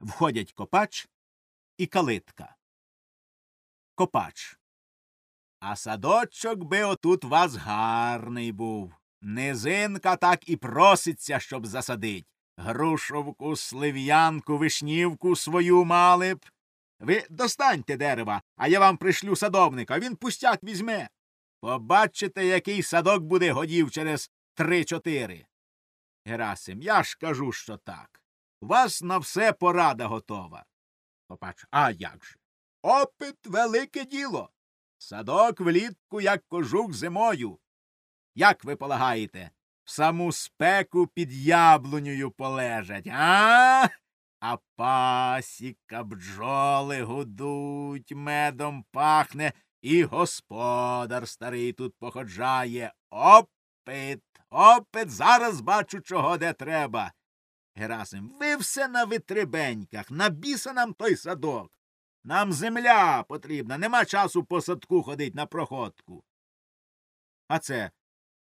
Входять копач і калитка. Копач. А садочок би отут вас гарний був. Низинка так і проситься, щоб засадить. Грушовку, слив'янку, вишнівку свою мали б. Ви достаньте дерева, а я вам пришлю садовника, він пустяк візьме. Побачите, який садок буде годів через три-чотири. Герасим, я ж кажу, що так. Вас на все порада готова. Копач, а як же? Опит велике діло. Садок влітку, як кожух зимою. Як ви полагаєте, в саму спеку під яблунею полежать, а? А пасіка, бджоли гудуть, медом пахне, і господар старий тут походжає. Опит, опит, зараз бачу, чого де треба. Герасим, ви все на витребеньках, на біса нам той садок. Нам земля потрібна, нема часу по садку ходить на проходку. А це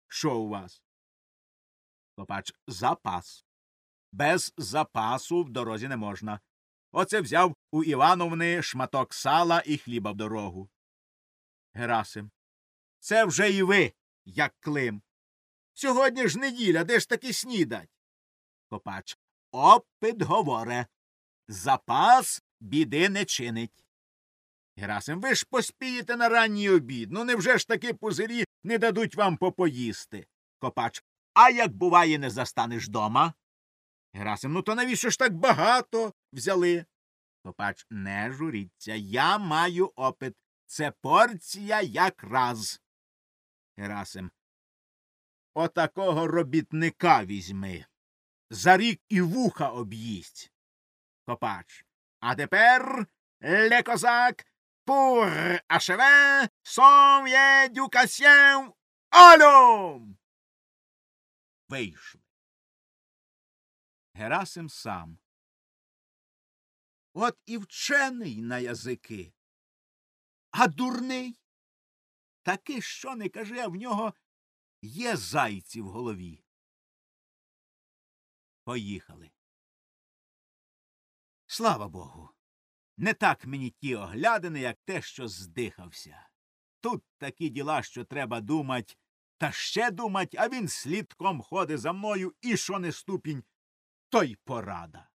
що у вас? Копач запас. Без запасу в дорозі не можна. Оце взяв у Івановни шматок сала і хліба в дорогу. Герасим. Це вже і ви, як Клим. Сьогодні ж неділя, де ж таки снідать? Копач. Опит говоре. Запас біди не чинить. Герасим, ви ж поспієте на ранній обід. Ну невже ж таки пузирі не дадуть вам попоїсти? Копач. А як буває, не застанеш дома? Герасим, ну то навіщо ж так багато взяли? Копач, не журіться, я маю опит. Це порція якраз. Герасим. Отакого робітника візьми. За рік і вуха об'їсть. Копач. А тепер, ле козак, pour achever son éducation allons! Вийшли. Герасим сам. От і вчений на язики. А дурний. Таки що не каже, а в нього є зайці в голові. Поїхали. Слава Богу. Не так мені ті оглядини, як те, що здихався. Тут такі діла, що треба думать, та ще думать, а він слідком ходить за мною і що не ступінь, то й порада.